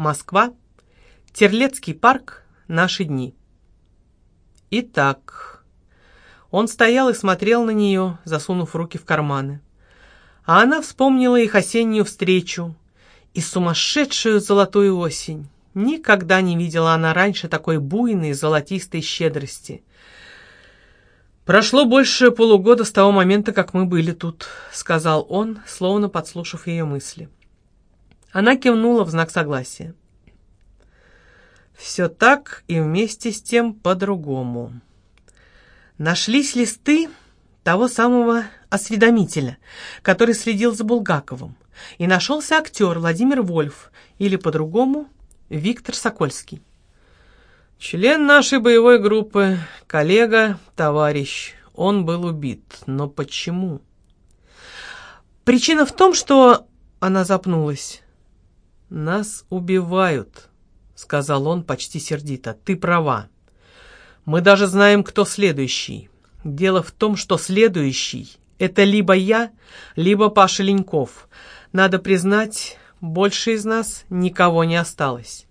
Москва. Терлецкий парк. Наши дни. Итак, он стоял и смотрел на нее, засунув руки в карманы. А она вспомнила их осеннюю встречу и сумасшедшую золотую осень. Никогда не видела она раньше такой буйной золотистой щедрости. «Прошло больше полугода с того момента, как мы были тут», — сказал он, словно подслушав ее мысли. Она кивнула в знак согласия. Все так и вместе с тем по-другому. Нашлись листы того самого осведомителя, который следил за Булгаковым, и нашелся актер Владимир Вольф, или по-другому Виктор Сокольский. Член нашей боевой группы, коллега, товарищ, он был убит. Но почему? Причина в том, что... Она запнулась. Нас убивают сказал он почти сердито. «Ты права. Мы даже знаем, кто следующий. Дело в том, что следующий — это либо я, либо Паша Леньков. Надо признать, больше из нас никого не осталось».